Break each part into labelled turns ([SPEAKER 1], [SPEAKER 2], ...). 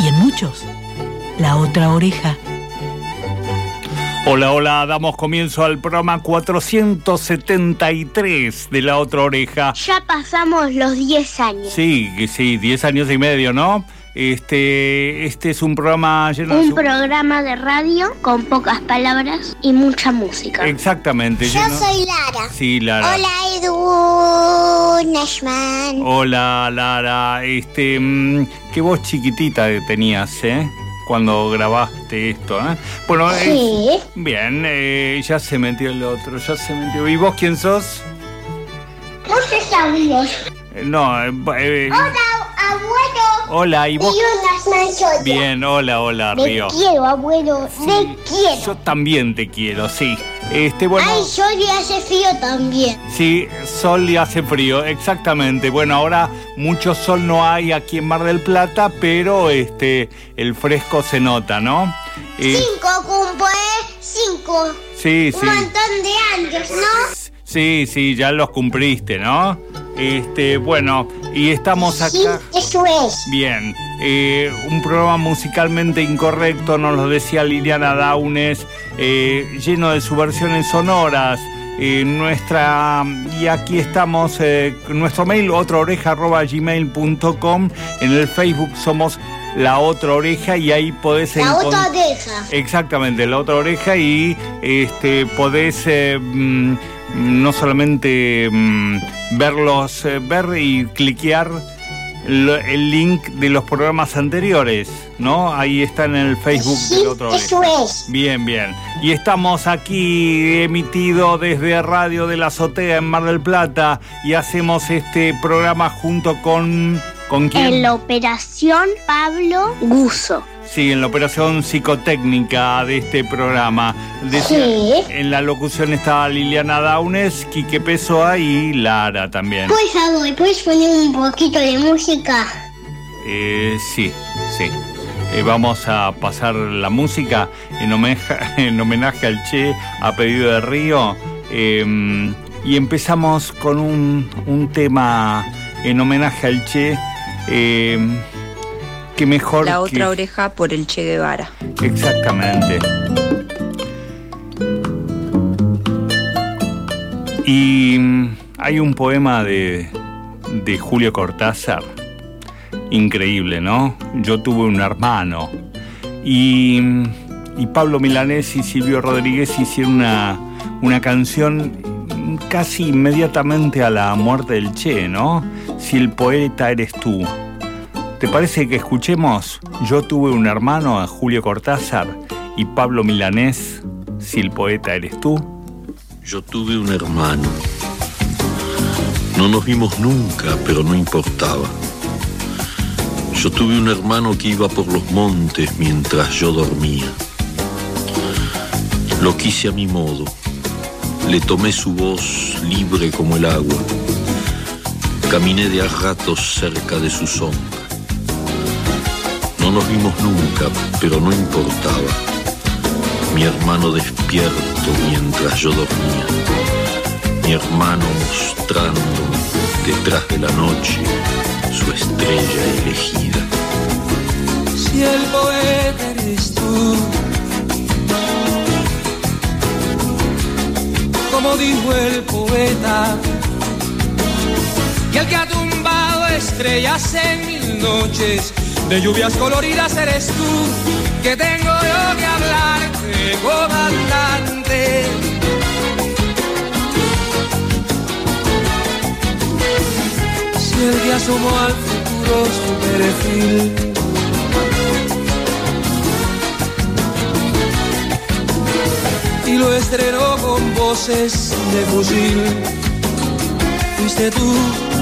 [SPEAKER 1] y en muchos la otra oreja.
[SPEAKER 2] Hola, hola, damos comienzo al programa 473 de La Otra Oreja.
[SPEAKER 3] Ya pasamos los 10 años.
[SPEAKER 2] Sí, sí, 10 años y medio, ¿no? Este, este es un programa lleno
[SPEAKER 3] Un programa de radio con pocas palabras y mucha música.
[SPEAKER 2] Exactamente.
[SPEAKER 4] Yo
[SPEAKER 2] lleno-
[SPEAKER 4] soy Lara.
[SPEAKER 2] Sí, Lara.
[SPEAKER 4] Hola, Edu Nashman.
[SPEAKER 2] Hola, Lara. Este, qué voz chiquitita que tenías, ¿eh? Cuando grabaste esto, ¿eh? Bueno, eh,
[SPEAKER 4] Sí.
[SPEAKER 2] bien, eh, ya se metió el otro, ya se metió. ¿Y vos quién sos?
[SPEAKER 4] ¿Vos sos abuelo?
[SPEAKER 2] Eh, no, eh, eh,
[SPEAKER 4] Hola, abuelo.
[SPEAKER 2] hola, ¿y vos?
[SPEAKER 4] Y.
[SPEAKER 2] Bien, hola, hola, Río.
[SPEAKER 4] quiero, abuelo. Me quiero.
[SPEAKER 2] Yo también te quiero, sí. Este, bueno,
[SPEAKER 4] Ay, yo le hace frío también.
[SPEAKER 2] sí, sol y hace frío, exactamente. Bueno, ahora mucho sol no hay aquí en Mar del Plata, pero este, el fresco se nota, ¿no? Eh,
[SPEAKER 4] Cinco cumple, cinco.
[SPEAKER 2] sí,
[SPEAKER 4] Un
[SPEAKER 2] sí.
[SPEAKER 4] montón de años, ¿no?
[SPEAKER 2] Sí, sí, ya los cumpliste, ¿no? Este, bueno, y estamos
[SPEAKER 4] Sí,
[SPEAKER 2] acá.
[SPEAKER 4] eso es.
[SPEAKER 2] Bien, eh, un programa musicalmente incorrecto, nos lo decía Liliana Daunes, eh, lleno de subversiones sonoras. eh, nuestra y aquí estamos nuestro mail otraoreja@gmail.com en el Facebook somos la otra oreja y ahí podés
[SPEAKER 4] La otra oreja.
[SPEAKER 2] Exactamente, la otra oreja y este podés mm, no solamente mm, verlos, eh, ver y cliquear lo- el link de los programas anteriores, ¿no? Ahí están en el Facebook
[SPEAKER 4] Sí,
[SPEAKER 2] de la otra
[SPEAKER 4] eso es.
[SPEAKER 2] Bien, bien. Y estamos aquí emitido desde Radio de la Azotea en Mar del Plata y hacemos este programa junto con... ¿Con quién?
[SPEAKER 3] En la operación Pablo Guso.
[SPEAKER 2] Sí, en la operación psicotécnica de este programa. Decía-
[SPEAKER 4] Sí.
[SPEAKER 2] En la locución estaba Liliana Daunes, Quique Pessoa y Lara también.
[SPEAKER 4] Favor, ¿puedes poner un poquito de música?
[SPEAKER 2] Eh, sí, sí. Eh, vamos a pasar la música en homenaje, en homenaje al Che a pedido de Río. Eh, y empezamos con un, un tema en homenaje al Che. Eh, mejor
[SPEAKER 5] La
[SPEAKER 2] que-
[SPEAKER 5] otra oreja por el Che Guevara.
[SPEAKER 2] Exactamente. Y mm, hay un poema de, de Julio Cortázar, increíble, ¿no? Yo tuve un hermano. Y, mm, y Pablo Milanés y Silvio Rodríguez hicieron una, una canción casi inmediatamente a la muerte del Che, ¿no? Si el poeta eres tú. ¿Te parece que escuchemos Yo tuve un hermano a Julio Cortázar y Pablo Milanés, si el poeta eres tú?
[SPEAKER 6] Yo tuve un hermano. No nos vimos nunca, pero no importaba. Yo tuve un hermano que iba por los montes mientras yo dormía. Lo quise a mi modo. Le tomé su voz libre como el agua. Caminé de a ratos cerca de su sombra. No nos vimos nunca, pero no importaba mi hermano despierto mientras yo dormía, mi hermano mostrándome detrás de la noche su estrella elegida.
[SPEAKER 7] Si el poeta eres tú, como dijo el poeta, y el que ha tumbado estrellas en mil noches, de lluvias coloridas eres tú, que tengo yo que hablarte, comandante. Si el que asomó al futuro su perfil lo estrenó con voces de fusil. Fuiste tú,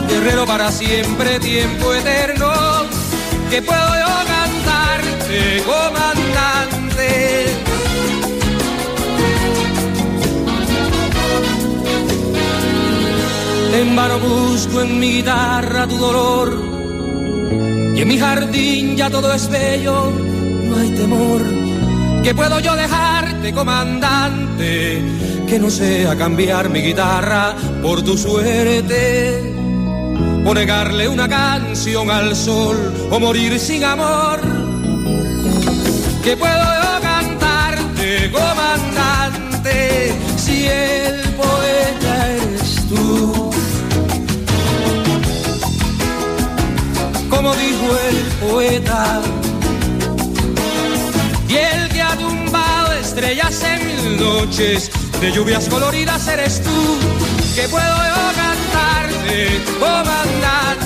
[SPEAKER 7] guerrero para siempre, tiempo eterno, que puedo yo cantar cantarte, comandante. En vano busco en mi guitarra tu dolor y en mi jardín ya todo es bello, no hay temor. Que puedo yo dejarte, comandante, que no sea cambiar mi guitarra por tu suerte o negarle una canción al sol o morir sin amor. Que puedo yo cantarte, comandante, si el poeta eres tú. Como dijo el poeta, estrellas en mil noches de lluvias coloridas eres tú, que puedo yo cantarte, comandante.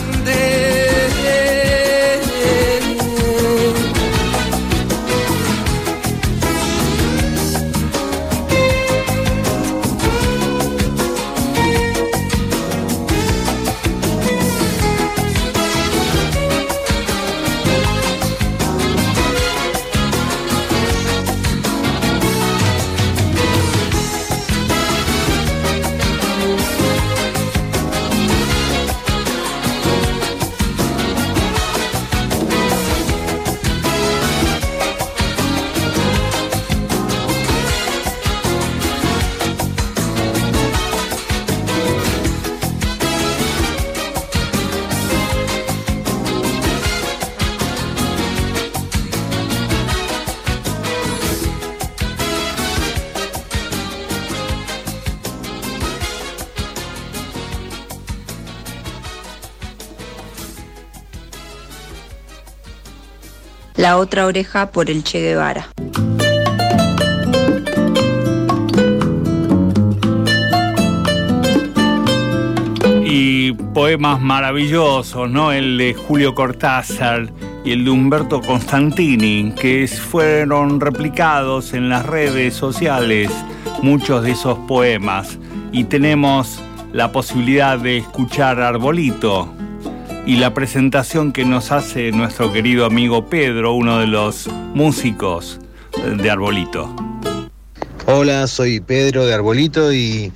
[SPEAKER 5] La otra oreja por el Che Guevara.
[SPEAKER 2] Y poemas maravillosos, ¿no? El de Julio Cortázar y el de Humberto Constantini, que fueron replicados en las redes sociales, muchos de esos poemas. Y tenemos la posibilidad de escuchar Arbolito, y la presentación que nos hace nuestro querido amigo Pedro, uno de los músicos de Arbolito.
[SPEAKER 8] Hola, soy Pedro de Arbolito y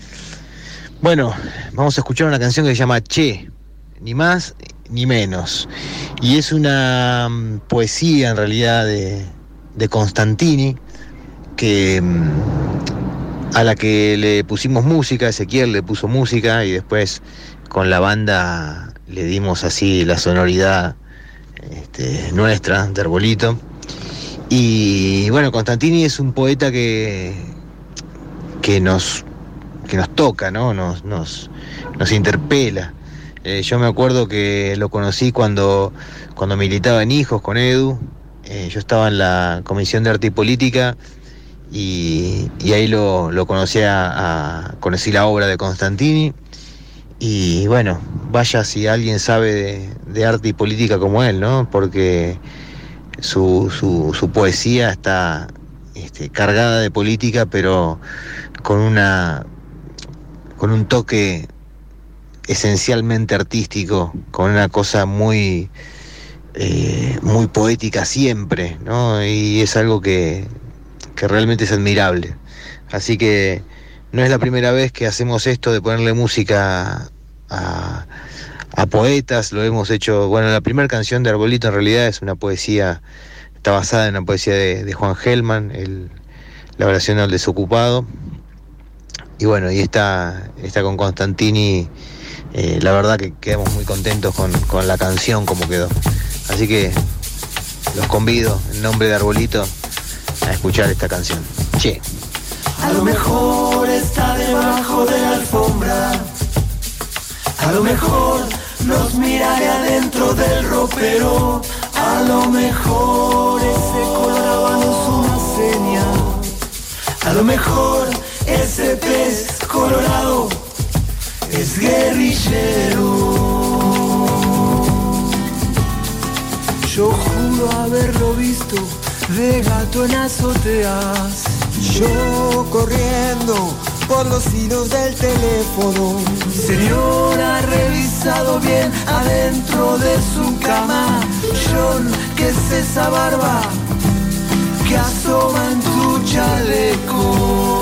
[SPEAKER 8] bueno, vamos a escuchar una canción que se llama Che, ni más ni menos. Y es una mm, poesía en realidad de, Constantini que mm, a la que le pusimos música, Ezequiel le puso música y después con la banda le dimos así la sonoridad este, nuestra de Arbolito. Y bueno, Constantini es un poeta que, que, nos, que nos toca, ¿no? Nos, nos, nos interpela. Eh, yo me acuerdo que lo conocí cuando, cuando militaba en Hijos con Edu. Eh, yo estaba en la Comisión de Arte y Política y, ahí lo, lo conocí, a, conocí la obra de Constantini y bueno, vaya si alguien sabe de, arte y política como él, ¿no? Porque su, su, poesía está este, cargada de política, pero con una con un toque esencialmente artístico, con una cosa muy eh, muy poética siempre, ¿no? Y es algo que, que realmente es admirable. Así que no es la primera vez que hacemos esto de ponerle música a, poetas, lo hemos hecho, bueno, la primera canción de Arbolito en realidad es una poesía, está basada en una poesía de, Juan Gelman, el, la oración al desocupado. Y bueno, y esta, esta con Constantini, eh, la verdad que quedamos muy contentos con, con la canción como quedó. Así que los convido en nombre de Arbolito a escuchar esta canción. Che.
[SPEAKER 9] A lo mejor está debajo de la alfombra. A lo mejor nos mira de adentro del ropero. A lo mejor ese colorado es una seña. A lo mejor ese pez colorado es guerrillero. Yo juro haberlo visto de gato en azoteas. Yo corriendo por los hilos del teléfono. Señor ha revisado bien adentro de su cama. John que es esa barba que asoma en tu chaleco.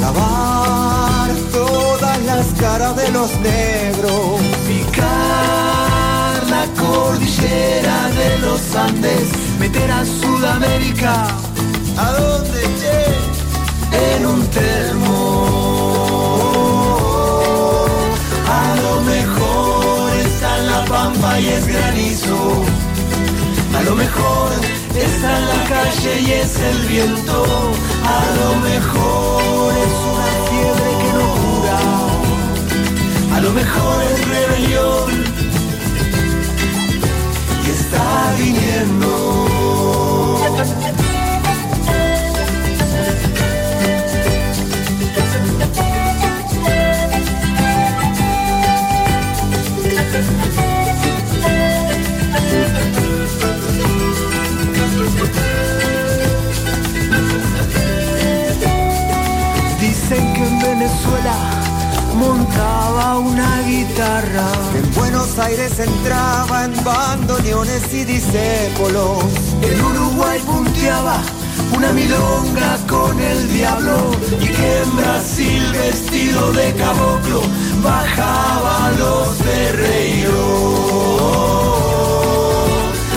[SPEAKER 10] Lavar todas las caras de los negros,
[SPEAKER 9] picar la cordillera de los Andes, meter a Sudamérica,
[SPEAKER 10] ¿a dónde che?
[SPEAKER 9] En un termo. A lo mejor está en la pampa y es granizo. A lo mejor está en la calle y es el viento. A lo mejor es una fiebre que no cura. A lo mejor es rebelión y está viniendo. Montaba una guitarra.
[SPEAKER 10] En Buenos Aires entraba en bandoneones y discépolos.
[SPEAKER 9] En Uruguay punteaba una milonga con el diablo y que en Brasil vestido de caboclo bajaba los ferreiros.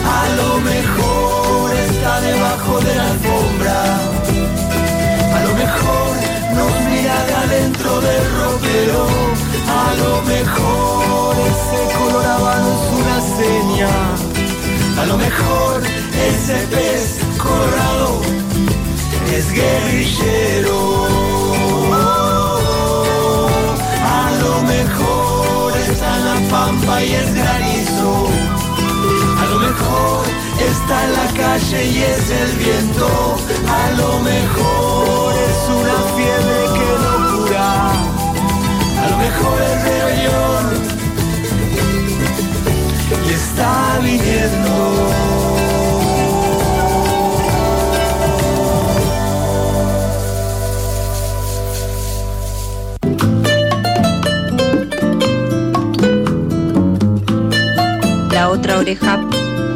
[SPEAKER 9] A lo mejor mejor ese color es una seña. A lo mejor ese pez colorado es guerrillero. A lo mejor está la pampa y es granizo. A lo mejor está la calle y es el viento. A lo mejor es una fiebre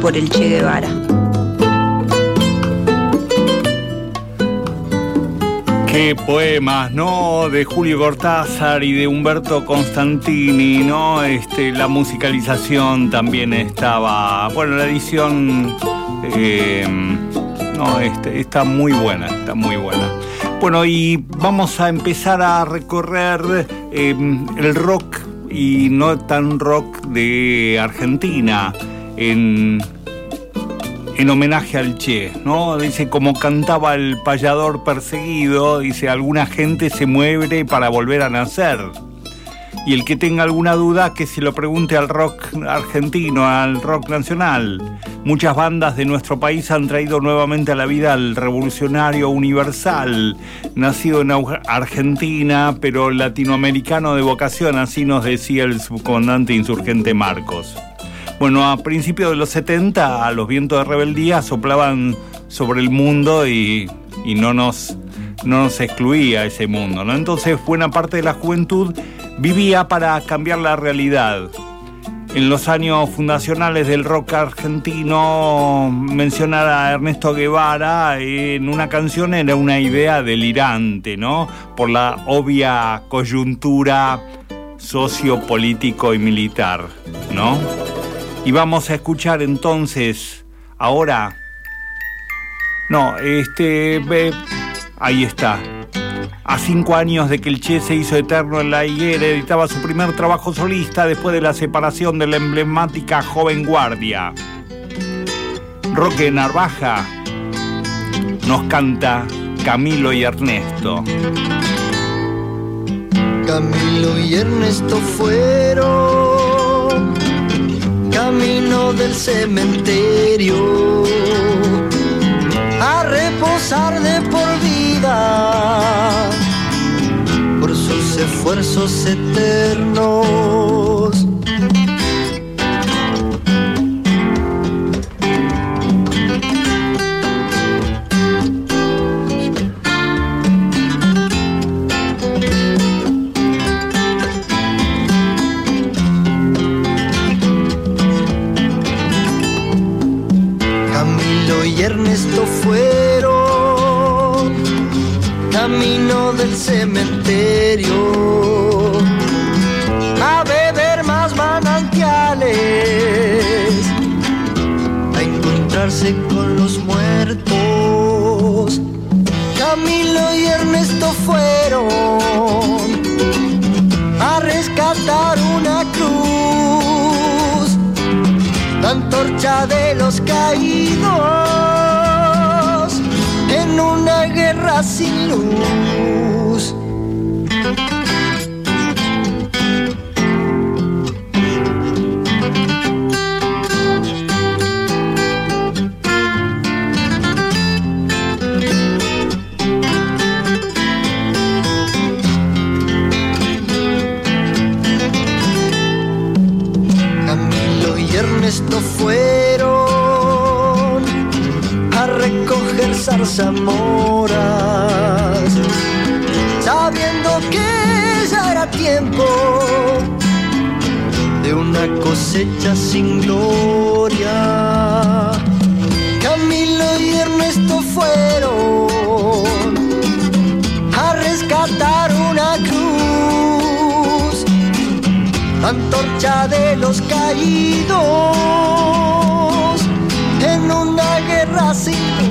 [SPEAKER 5] por el Che Guevara.
[SPEAKER 2] Poemas, ¿no? De Julio Cortázar y de Humberto Constantini, ¿no? Este, la musicalización también estaba. Bueno, la edición. eh, no, este, está muy buena, está muy buena. Bueno, y vamos a empezar a recorrer eh, el rock y no tan rock de Argentina en en homenaje al Che, ¿no? Dice, como cantaba el payador perseguido, dice, alguna gente se muere para volver a nacer. Y el que tenga alguna duda, que se lo pregunte al rock argentino, al rock nacional. Muchas bandas de nuestro país han traído nuevamente a la vida al revolucionario universal, nacido en Argentina, pero latinoamericano de vocación, así nos decía el subcomandante insurgente Marcos. Bueno, a principios de los 70 los vientos de rebeldía soplaban sobre el mundo y, no, nos, no nos excluía ese mundo. ¿no? Entonces buena parte de la juventud vivía para cambiar la realidad. En los años fundacionales del rock argentino, mencionar a Ernesto Guevara en una canción era una idea delirante, ¿no? Por la obvia coyuntura sociopolítico y militar, ¿no? Y vamos a escuchar entonces, ahora... No, este... Ahí está. A cinco años de que el Che se hizo eterno en la higuera, editaba su primer trabajo solista después de la separación de la emblemática Joven Guardia. Roque Narvaja nos canta Camilo y Ernesto.
[SPEAKER 11] Camilo y Ernesto fueron camino del cementerio a reposar de por vida por sus esfuerzos eternos. Camilo y Ernesto fueron camino del cementerio a beber más manantiales, a encontrarse con los muertos. Camilo y Ernesto fueron a rescatar una cruz, antorcha de los caídos en una guerra sin luz. Zarzamoras, sabiendo que ya era tiempo de una cosecha sin gloria. Camilo y Ernesto fueron a rescatar una cruz antorcha de los caídos en una guerra sin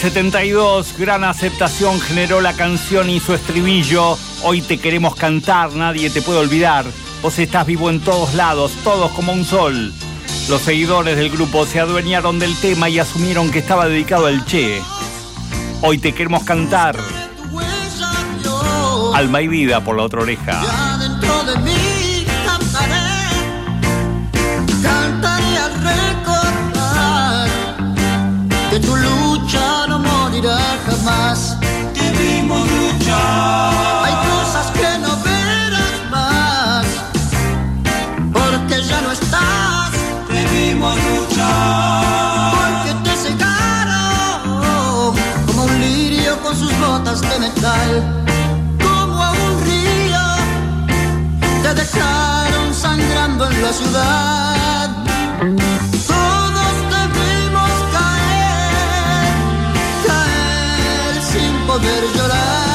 [SPEAKER 2] 72, gran aceptación generó la canción y su estribillo. Hoy te queremos cantar, nadie te puede olvidar. Vos estás vivo en todos lados, todos como un sol. Los seguidores del grupo se adueñaron del tema y asumieron que estaba dedicado al Che. Hoy te queremos cantar. Alma y vida por la otra oreja.
[SPEAKER 3] dentro de mí cantaré, al recordar que tu no jamás. Te vimos luchar. Hay cosas que no verás más, porque ya no estás. Te vimos luchar. Porque te cegaron como un lirio con sus botas de metal como a un río te dejaron sangrando en la ciudad. Sin poder llorar.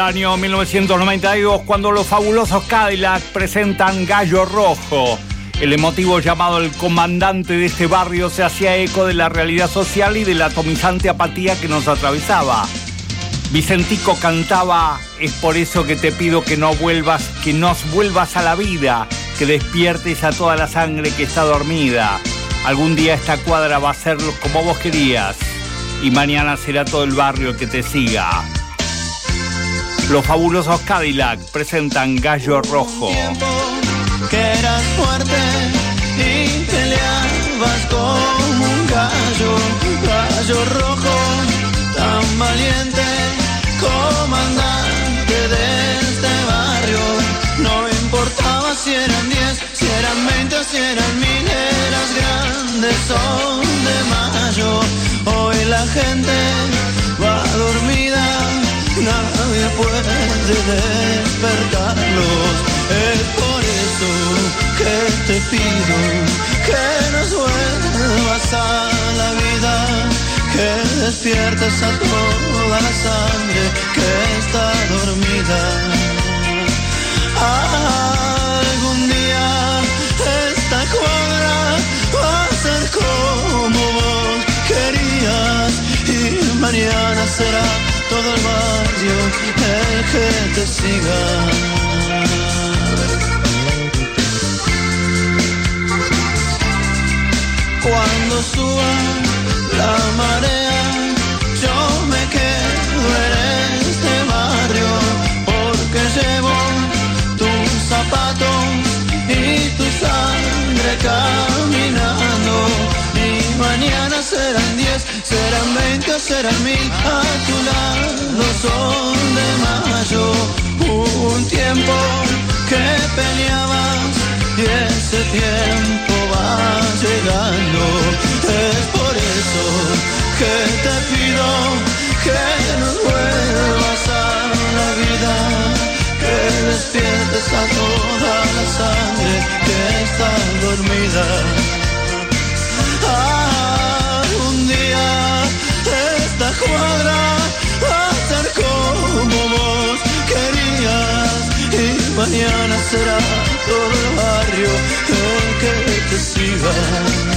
[SPEAKER 2] Año 1992 cuando los fabulosos Cadillac presentan Gallo Rojo. El emotivo llamado el comandante de este barrio se hacía eco de la realidad social y de la atomizante apatía que nos atravesaba. Vicentico cantaba, es por eso que te pido que no vuelvas, que nos vuelvas a la vida, que despiertes a toda la sangre que está dormida. Algún día esta cuadra va a ser como vos querías y mañana será todo el barrio que te siga. Los fabulosos Cadillac presentan Gallo Rojo.
[SPEAKER 12] Que eras fuerte y peleabas como un gallo, gallo rojo, tan valiente, comandante de este barrio. No importaba si eran diez, si eran veinte o si eran mil, eras grandes son de mayo. Hoy la gente va dormida nadie puede despertarlos. Es por eso que te pido que nos vuelvas a la vida, que despiertes a toda la sangre que está dormida. Algún día esta cuadra mañana será todo el barrio el que te siga. Cuando suba la marea, yo me quedo en este barrio porque llevo tus zapatos y tu sangre caminando. Mañana serán diez, serán veinte o serán mil. A tu lado son de mayo. Un tiempo que peleabas y ese tiempo va llegando. Es por eso que te pido que nos vuelvas a la vida, que despiertes a toda la sangre que está dormida. Será todo el barrio el que te siga.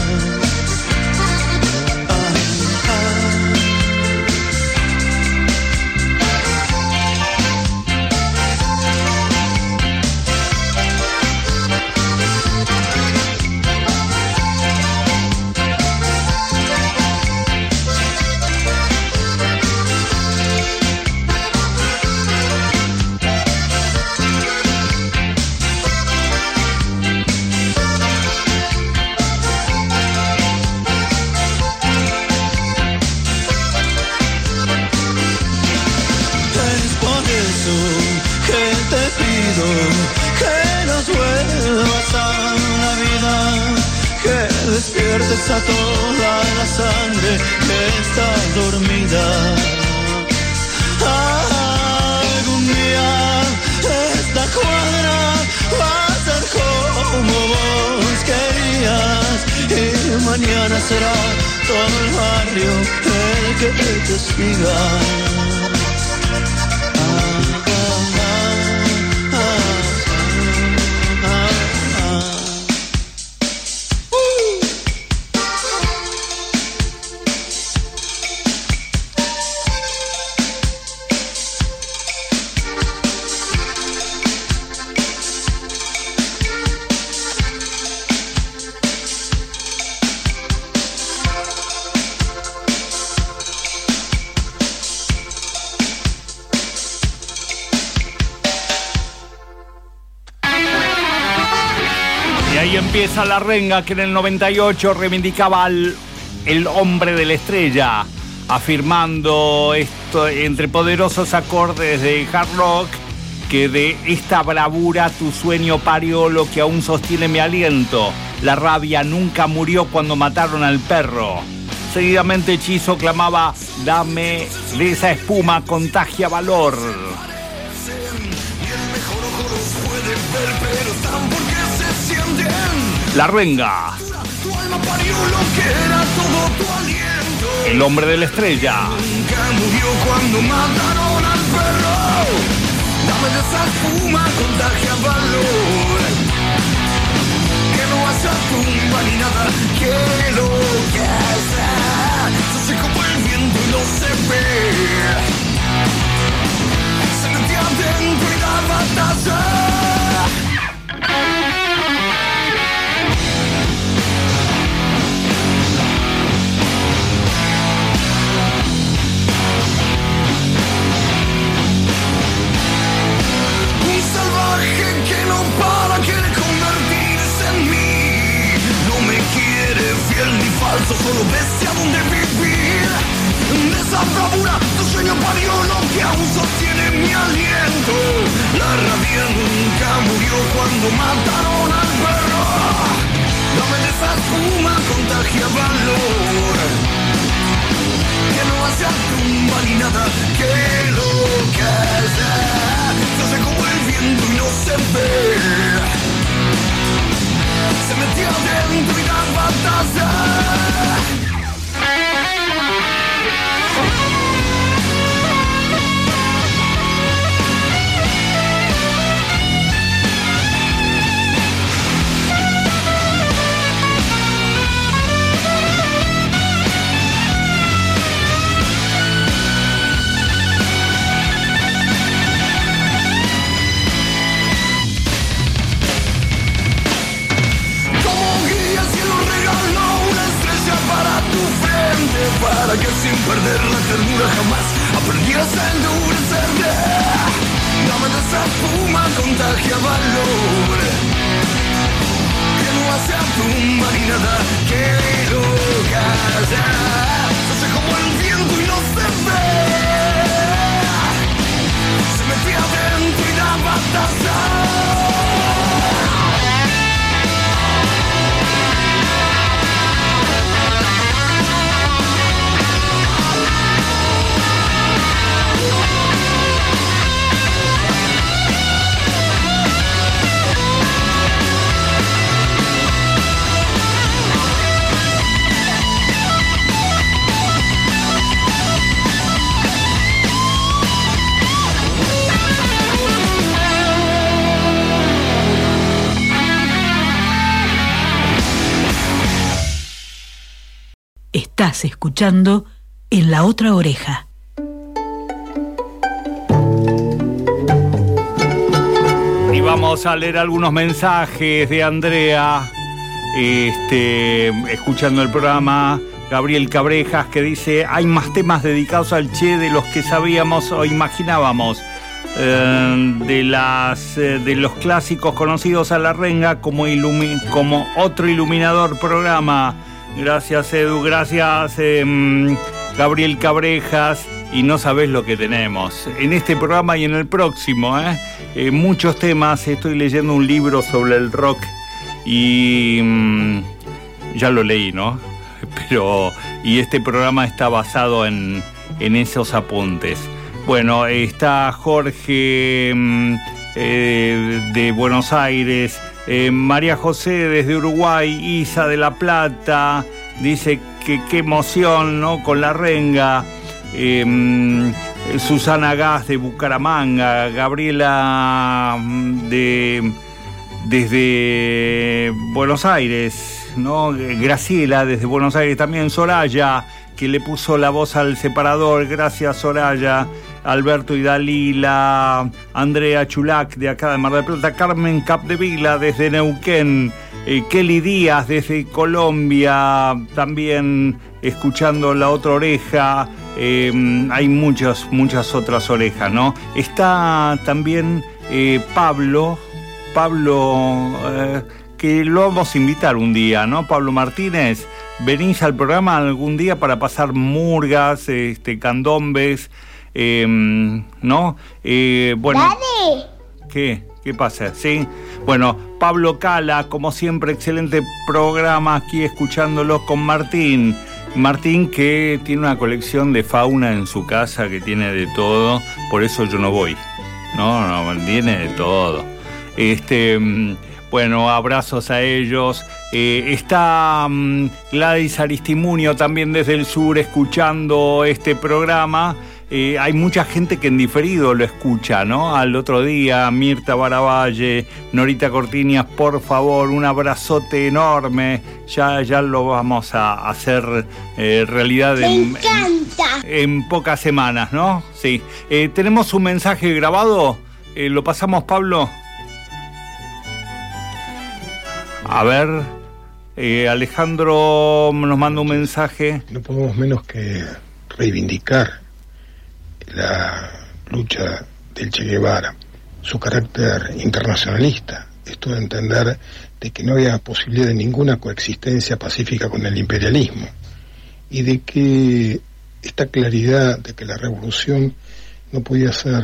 [SPEAKER 12] Sangre que está dormida. Algún día esta cuadra va a ser como vos querías y mañana será todo el barrio el que te siga.
[SPEAKER 2] La renga que en el 98 reivindicaba al el hombre de la estrella, afirmando esto entre poderosos acordes de hard rock que de esta bravura tu sueño parió lo que aún sostiene mi aliento. La rabia nunca murió cuando mataron al perro. Seguidamente Hechizo clamaba, dame de esa espuma, contagia valor.
[SPEAKER 9] Tu aliento.
[SPEAKER 2] El hombre de la estrella.
[SPEAKER 13] Que murió cuando mataron al perro. Dame de esa espuma, contagia valor. Que no haya tumba ni nada que lo que sea. Se seca por el viento y no se ve. Se metía adentro y da batalla. Falso, solo desea dónde vivir. De esa bravura, tu sueño parió lo que aún sostiene mi aliento. La rabia nunca murió cuando mataron al perro. Dame de esa espuma, contagia valor que no hace tumba ni nada que lo calla. No se como el viento y no se ve. Se metió adentro y da batalla. Sin perder la ternura jamás. Aprendieras a endurecerte Dame de esa espuma, contagia valor. Que no hace tumba ni nada que lo calla Se hace como el viento y no se ve. Se metía adentro y da batalla
[SPEAKER 1] Estás escuchando en la otra oreja.
[SPEAKER 2] Y vamos a leer algunos mensajes de Andrea, este, escuchando el programa. Gabriel Cabrejas que dice, hay más temas dedicados al Che de los que sabíamos o imaginábamos. Eh, de, las, eh, de los clásicos conocidos a la renga como, ilumi- como otro iluminador programa. Gracias Edu, gracias em, Gabriel Cabrejas y no sabes lo que tenemos en este programa y en el próximo. ¿eh? Eh, muchos temas, estoy leyendo un libro sobre el rock y mm, ya lo leí, ¿no? Pero, y este programa está basado en, en esos apuntes. Bueno, está Jorge mm, eh, de Buenos Aires, eh, María José desde Uruguay, Isa de La Plata, dice que qué emoción, ¿no? Con la renga. Mm, Susana Gas de Bucaramanga, Gabriela mm, de desde Buenos Aires, ¿no? Graciela desde Buenos Aires, también Soraya, que le puso la voz al separador, gracias Soraya, Alberto y Dalila, Andrea Chulac de acá de Mar del Plata, Carmen Capdevila desde Neuquén, eh, Kelly Díaz desde Colombia, también escuchando la otra oreja, eh, hay muchas, muchas otras orejas, ¿no? Está también eh, Pablo, Pablo, eh, que lo vamos a invitar un día, ¿no? Pablo Martínez, venís al programa algún día para pasar murgas, este, candombes, eh, ¿no? Eh, bueno,
[SPEAKER 4] Dale.
[SPEAKER 2] ¿qué? ¿Qué pasa? ¿Sí? Bueno, Pablo Cala, como siempre, excelente programa aquí escuchándolo con Martín. Martín que tiene una colección de fauna en su casa que tiene de todo, por eso yo no voy. No, no, tiene de todo. Este, mm, bueno, abrazos a ellos. Eh, está mm, Gladys Aristimunio también desde el sur escuchando este programa. Eh, hay mucha gente que en diferido lo escucha, ¿no? Al otro día, Mirta Baravalle, Norita Cortiñas, por favor, un abrazote enorme. Ya, ya lo vamos a hacer eh, realidad
[SPEAKER 4] Me
[SPEAKER 2] en,
[SPEAKER 4] encanta.
[SPEAKER 2] en pocas semanas, ¿no? Sí. Eh, Tenemos un mensaje grabado. Eh, ¿Lo pasamos, Pablo? A ver. eh, Alejandro nos manda un mensaje.
[SPEAKER 14] No podemos menos que reivindicar la lucha del Che Guevara, su carácter internacionalista, esto de entender de que no había posibilidad de ninguna coexistencia pacífica con el imperialismo y de que esta claridad de que la revolución no podía ser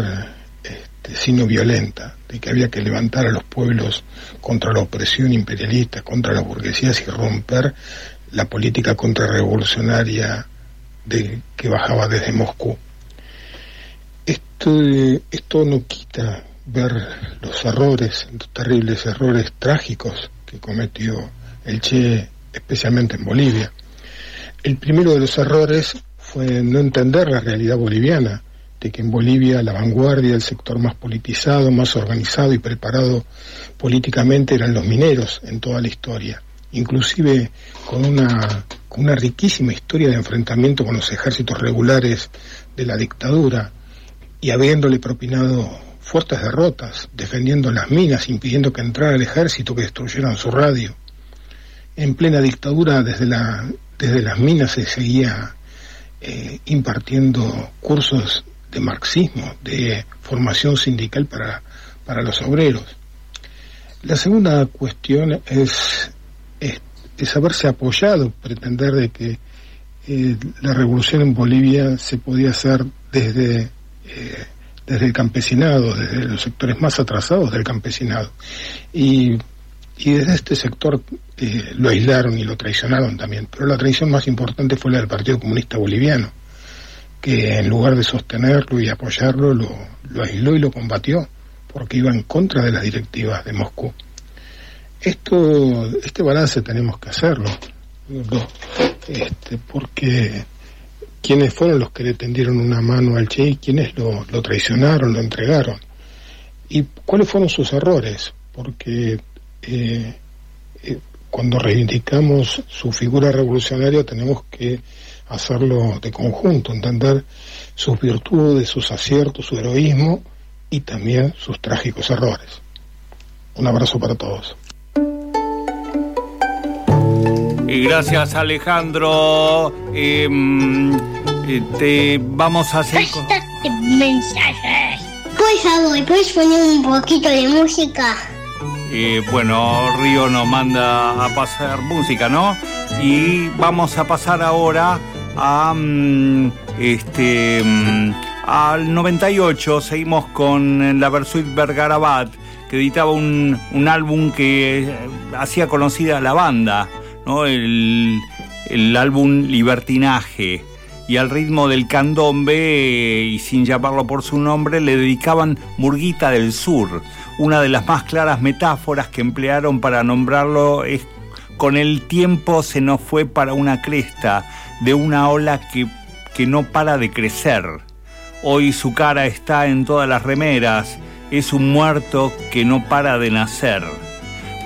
[SPEAKER 14] este, sino violenta, de que había que levantar a los pueblos contra la opresión imperialista, contra las burguesías y romper la política contrarrevolucionaria de, que bajaba desde Moscú. Esto, esto no quita ver los errores, los terribles errores trágicos que cometió el Che, especialmente en Bolivia. El primero de los errores fue no entender la realidad boliviana, de que en Bolivia la vanguardia, el sector más politizado, más organizado y preparado políticamente eran los mineros en toda la historia, inclusive con una, con una riquísima historia de enfrentamiento con los ejércitos regulares de la dictadura y habiéndole propinado fuertes derrotas, defendiendo las minas, impidiendo que entrara el ejército, que destruyeran su radio. En plena dictadura, desde, la, desde las minas se seguía eh, impartiendo cursos de marxismo, de formación sindical para, para los obreros. La segunda cuestión es, es, es haberse apoyado, pretender de que eh, la revolución en Bolivia se podía hacer desde, eh, desde el campesinado, desde los sectores más atrasados del campesinado. Y, y desde este sector eh, lo aislaron y lo traicionaron también. Pero la traición más importante fue la del Partido Comunista Boliviano, que en lugar de sostenerlo y apoyarlo, lo, lo aisló y lo combatió, porque iba en contra de las directivas de Moscú. Esto, este balance tenemos que hacerlo, este, porque quiénes fueron los que le tendieron una mano al Che y quiénes lo, lo traicionaron, lo entregaron. ¿Y cuáles fueron sus errores? Porque eh, eh, cuando reivindicamos su figura revolucionaria tenemos que hacerlo de conjunto, entender sus virtudes, sus aciertos, su heroísmo y también sus trágicos errores. Un abrazo para todos.
[SPEAKER 2] Y gracias Alejandro. Eh, eh, te vamos a hacer...
[SPEAKER 4] mensajes. Por favor, ¿puedes poner un poquito de música?
[SPEAKER 2] Eh, bueno, Río nos manda a pasar música, ¿no? Y vamos a pasar ahora a mm, este mm, al 98. Seguimos con la Versuit Bergarabat, que editaba un, un álbum que eh, hacía conocida a la banda, el álbum Libertinaje. Y al ritmo del candombe, eh, y sin llamarlo por su nombre, le dedicaban Murguita del Sur. Una de las más claras metáforas que emplearon para nombrarlo es con el tiempo se nos fue para una cresta de una ola que, que no para de crecer. Hoy su cara está en todas las remeras, es un muerto que no para de nacer.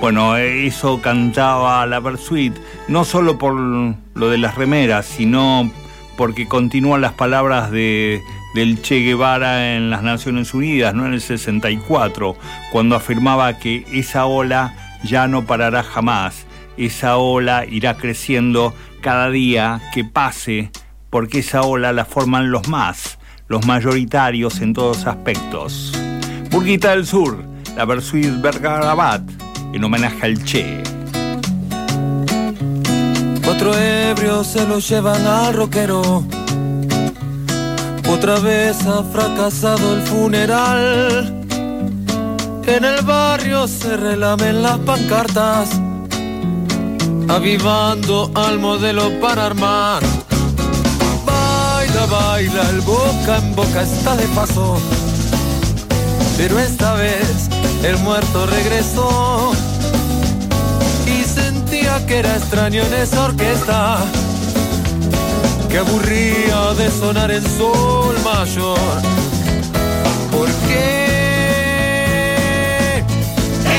[SPEAKER 2] Bueno, eso cantaba la Versuit, no solo por lo de las remeras, sino porque continúan las palabras de, del Che Guevara en las Naciones Unidas, ¿no? en el 64, cuando afirmaba que esa ola ya no parará jamás, esa ola irá creciendo cada día que pase, porque esa ola la forman los más, los mayoritarios en todos aspectos. Burguita del Sur, la Versuit Bergarabat, en homenaje al Che.
[SPEAKER 15] Cuatro ebrios se lo llevan al rockero. Otra vez ha fracasado el funeral. En el barrio se relamen las pancartas, avivando al modelo para armar. Baila, baila, el boca en boca está de paso. Pero esta vez el muerto regresó y sentía
[SPEAKER 16] que era extraño en esa orquesta que aburría de sonar en sol mayor. ¿Por qué?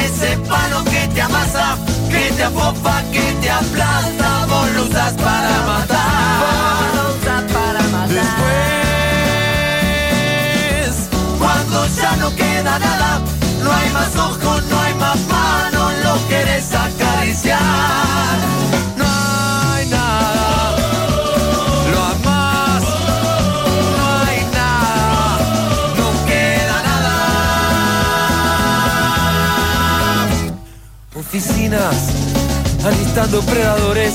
[SPEAKER 12] Ese palo que te amasa, que te afofa, que te aplasta, vos lo usas para matar.
[SPEAKER 17] Vos lo usas para matar.
[SPEAKER 12] Después, cuando ya no queda nada, más ojos, no hay más manos, lo quieres acariciar.
[SPEAKER 16] No hay nada, lo amas, no hay nada,
[SPEAKER 12] no queda nada.
[SPEAKER 16] Oficinas alistando predadores,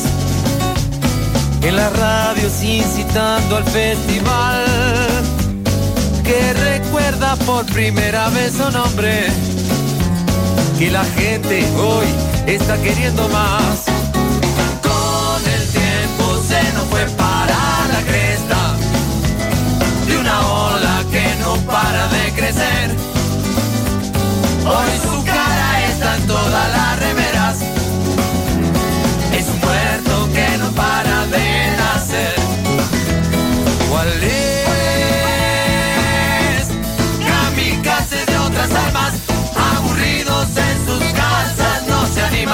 [SPEAKER 16] en las radios incitando al festival que recuerda por primera vez su nombre. Que la gente hoy está queriendo más.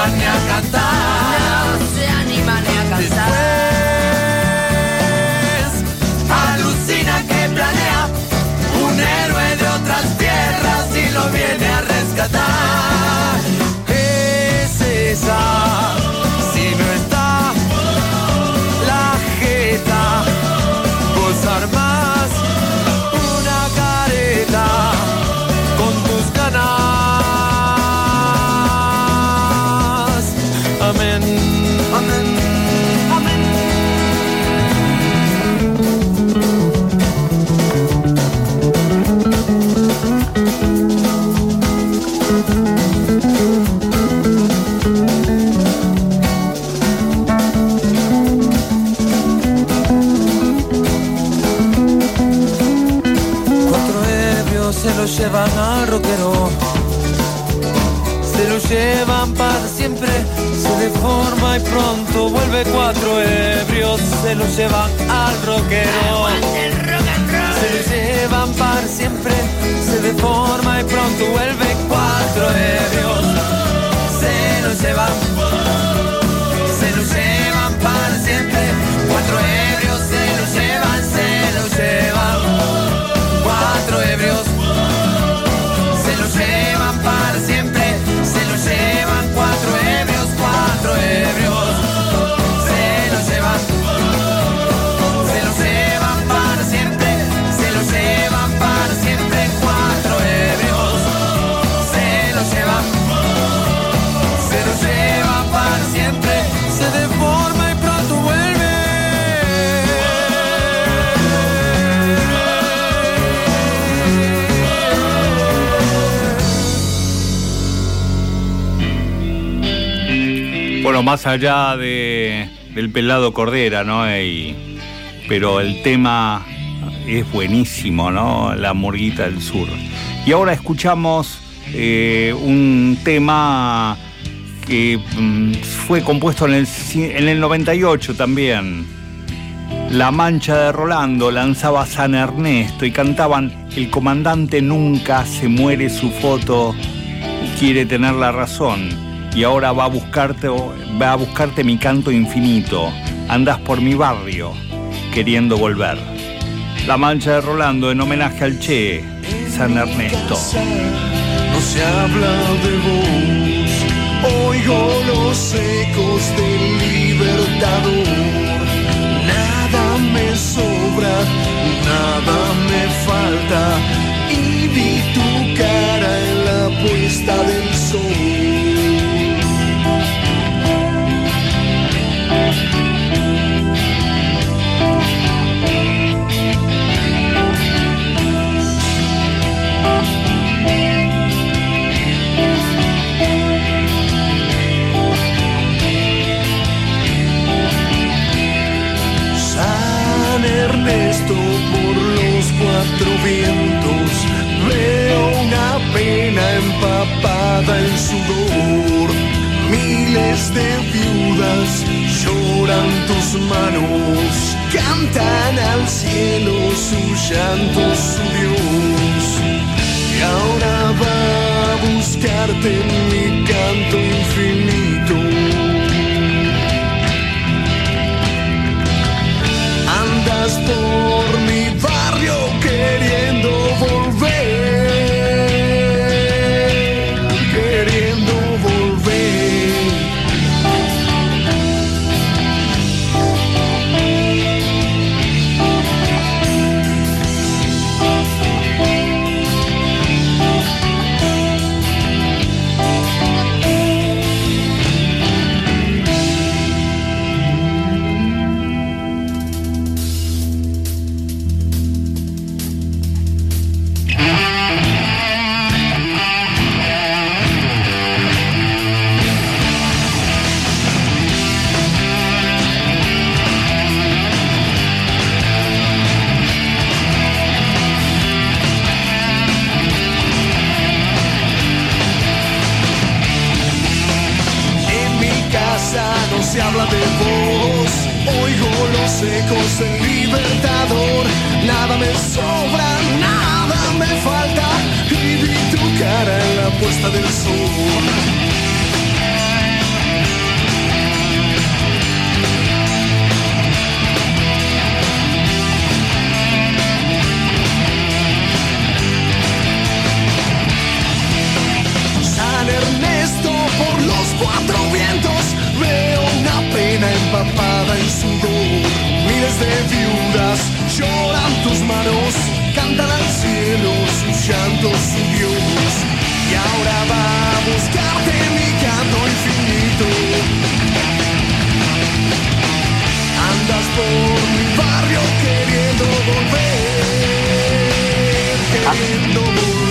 [SPEAKER 12] Animan ni a cantar.
[SPEAKER 17] No se animan ni a cantar.
[SPEAKER 12] Después, alucina que planea un héroe de otras tierras y lo viene a rescatar.
[SPEAKER 16] es esa? Se lo llevan para siempre, se deforma y pronto vuelve cuatro ebrios. Se lo llevan al rockero. Se lo llevan para siempre, se deforma y pronto vuelve cuatro ebrios.
[SPEAKER 12] Se lo llevan,
[SPEAKER 2] más allá de, del pelado Cordera, ¿no? Y- pero el tema es buenísimo, ¿no? La murguita del sur. Y ahora escuchamos eh, un tema que mm, fue compuesto en el, en el 98 también. La Mancha de Rolando lanzaba San Ernesto y cantaban El comandante nunca se muere su foto quiere tener la razón y ahora va a buscarte va a buscarte mi canto infinito. Andas por mi barrio queriendo volver. La Mancha de Rolando en homenaje al Che, San Ernesto.
[SPEAKER 18] No se habla de vos, oigo los ecos del libertador. Nada me sobra, nada me falta, y vi tu cara en la puesta se habla de vos. Oigo los ecos del libertador. Nada me sobra, nada me falta. Y vi tu cara en la puesta del sol. San Ernesto por los cuatro de viudas lloran tus manos, cantan al cielo su llanto, su Dios. Y ahora va a buscarte mi canto infinito. Andas por mi barrio queriendo volver, queriendo volver.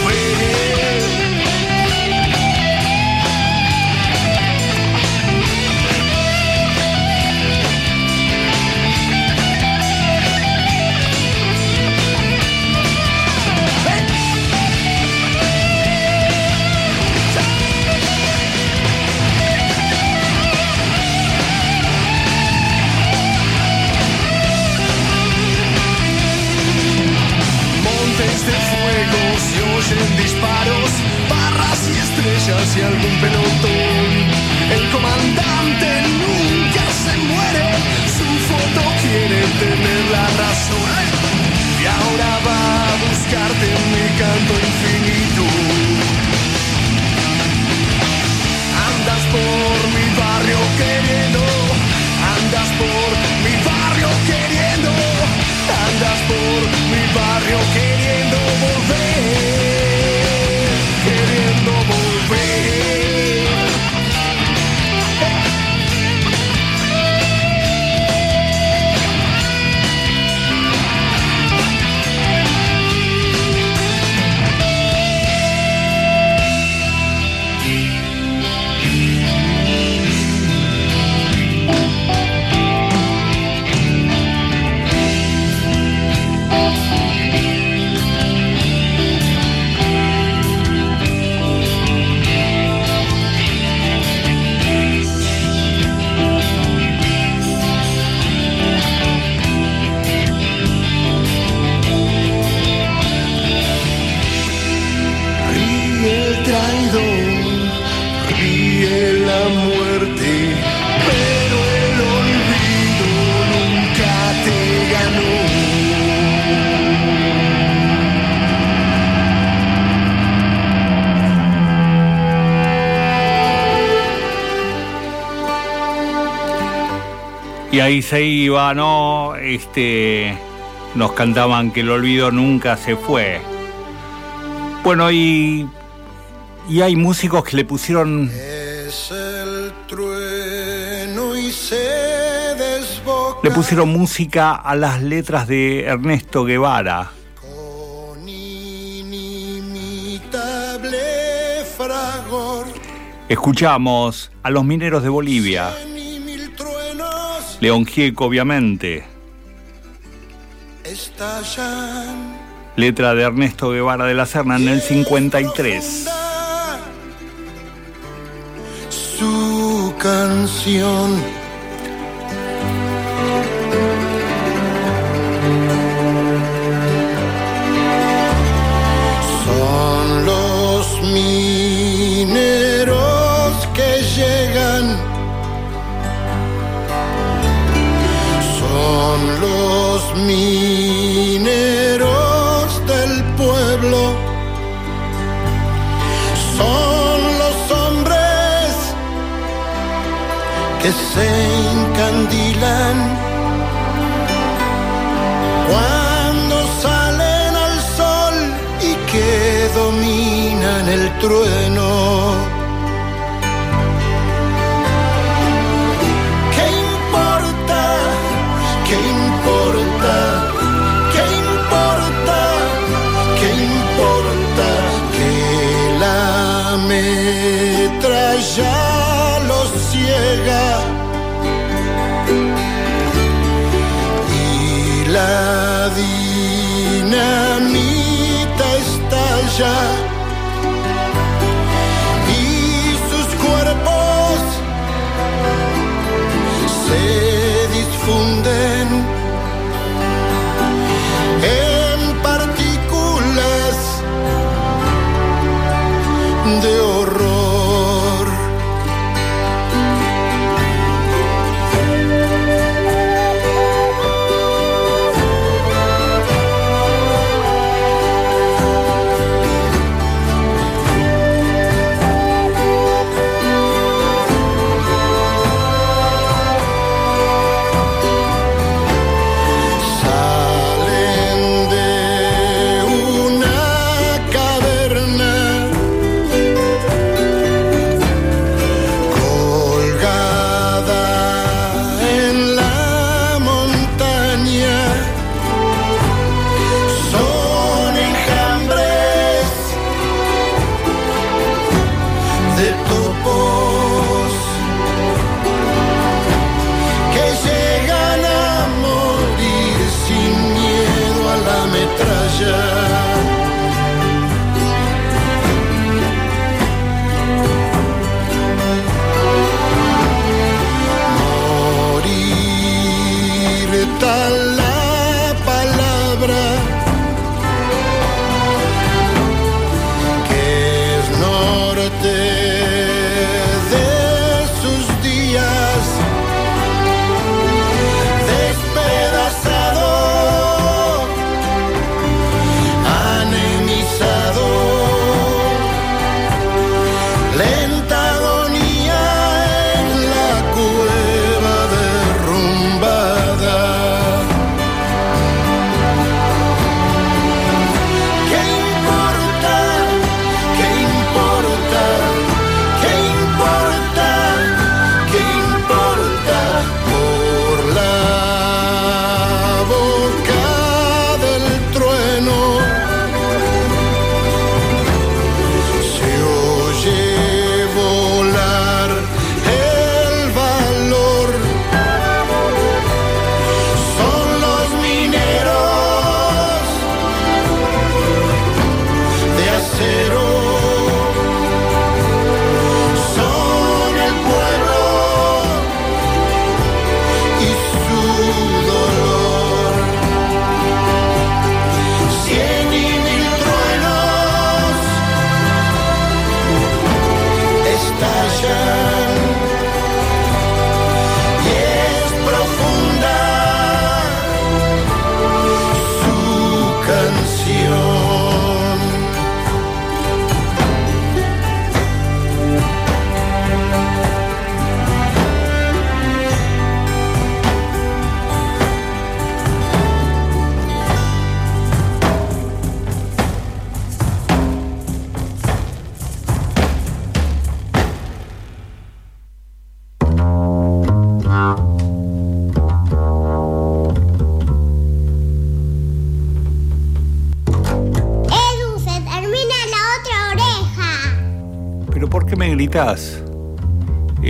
[SPEAKER 18] Algún pelotón. El comandante nunca se muere, su foto quiere tener la razón. Y ahora va a buscarte en mi canto infinito.
[SPEAKER 2] Ahí se iba, ¿no? Este. Nos cantaban que el olvido nunca se fue. Bueno, y. Y hay músicos que le pusieron.
[SPEAKER 19] Es el trueno y se desboca.
[SPEAKER 2] Le pusieron música a las letras de Ernesto Guevara.
[SPEAKER 19] inimitable fragor.
[SPEAKER 2] Escuchamos a los mineros de Bolivia. León Gieco, obviamente.
[SPEAKER 19] estallan.
[SPEAKER 2] Letra de Ernesto Guevara de la Serna en el 53.
[SPEAKER 19] Su canción mineros del pueblo. Son los hombres que se encandilan cuando salen al sol y que dominan el trueno. Metralla los ciega. Y la dinamita estalla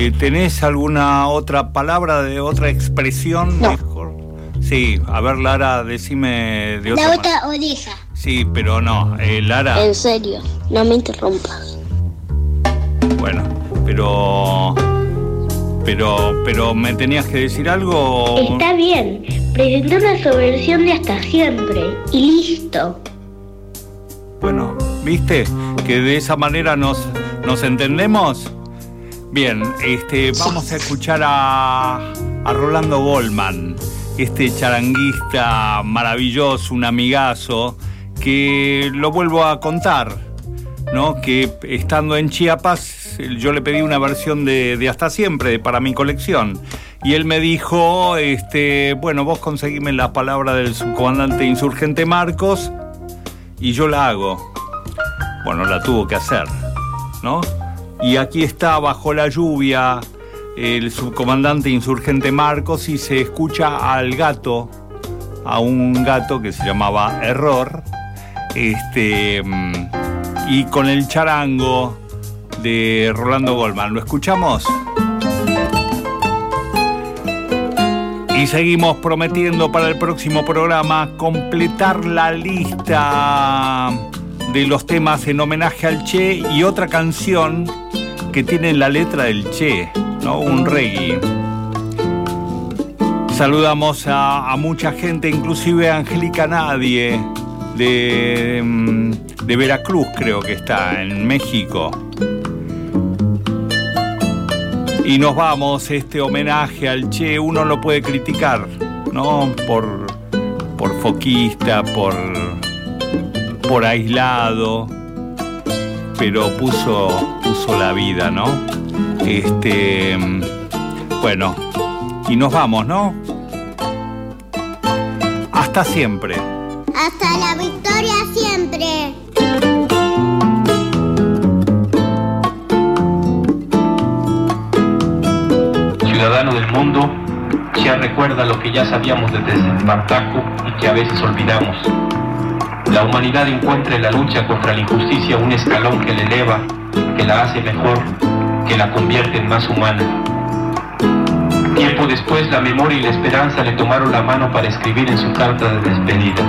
[SPEAKER 2] Eh, ¿Tenés alguna otra palabra de otra expresión mejor? Sí, a ver, Lara, decime de otra
[SPEAKER 3] La otra oreja.
[SPEAKER 2] Sí, pero no, eh, Lara.
[SPEAKER 3] En serio, no me interrumpas.
[SPEAKER 2] Bueno, pero. Pero. Pero me tenías que decir algo.
[SPEAKER 3] Está bien, presentó una subversión de hasta siempre. Y listo.
[SPEAKER 2] Bueno, ¿viste? Que de esa manera nos, nos entendemos. Bien, este, vamos a escuchar a, a Rolando Goldman. este charanguista maravilloso, un amigazo, que lo vuelvo a contar, ¿no? Que estando en Chiapas, yo le pedí una versión de, de Hasta Siempre para mi colección. Y él me dijo, este, bueno, vos conseguime la palabra del subcomandante insurgente Marcos y yo la hago. Bueno, la tuvo que hacer, ¿no? Y aquí está bajo la lluvia el subcomandante insurgente Marcos y se escucha al gato, a un gato que se llamaba Error, este, mm, y con el charango de Rolando Goldman. ¿Lo escuchamos? Y seguimos prometiendo para el próximo programa completar la lista de los temas en homenaje al Che y otra canción que tiene la letra del Che, ¿no? Un reggae. Saludamos a, a mucha gente, inclusive a Angélica Nadie, de, mm, de Veracruz creo que está, en México. Y nos vamos, este homenaje al Che, uno lo puede criticar, ¿no? Por, por foquista, por, por aislado, pero puso, puso la vida, ¿no? Este, bueno, y nos vamos, ¿no? Hasta siempre.
[SPEAKER 4] Hasta la victoria siempre.
[SPEAKER 20] Ciudadano del mundo, ya recuerda lo que ya sabíamos desde Espartaco y que a veces olvidamos. La humanidad encuentra en la lucha contra la injusticia un escalón que la eleva, que la hace mejor, que la convierte en más humana. Tiempo después, la memoria y la esperanza le tomaron la mano para escribir en su carta de despedida.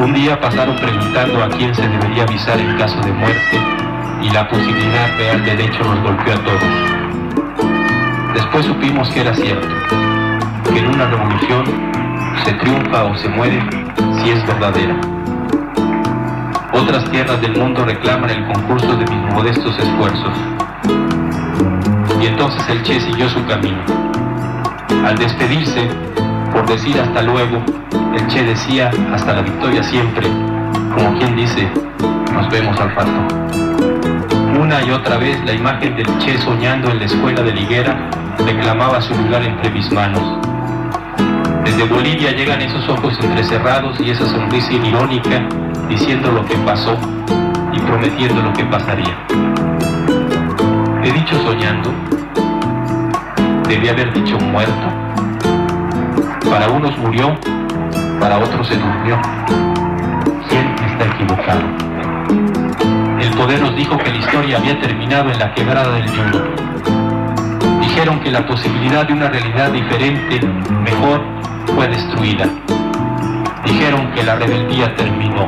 [SPEAKER 20] Un día pasaron preguntando a quién se debería avisar en caso de muerte y la posibilidad real del hecho nos golpeó a todos. Después supimos que era cierto, que en una revolución se triunfa o se muere si es verdadera. Otras tierras del mundo reclaman el concurso de mis modestos esfuerzos. Y entonces el Che siguió su camino. Al despedirse, por decir hasta luego, el Che decía hasta la victoria siempre, como quien dice, nos vemos al rato. Una y otra vez la imagen del Che soñando en la escuela de Liguera reclamaba su lugar entre mis manos. Desde Bolivia llegan esos ojos entrecerrados y esa sonrisa irónica diciendo lo que pasó y prometiendo lo que pasaría. He dicho soñando, debí haber dicho muerto. Para unos murió, para otros se durmió. ¿Quién está equivocado? El poder nos dijo que la historia había terminado en la quebrada del Yulo. Dijeron que la posibilidad de una realidad diferente, mejor, fue destruida. Dijeron que la rebeldía terminó.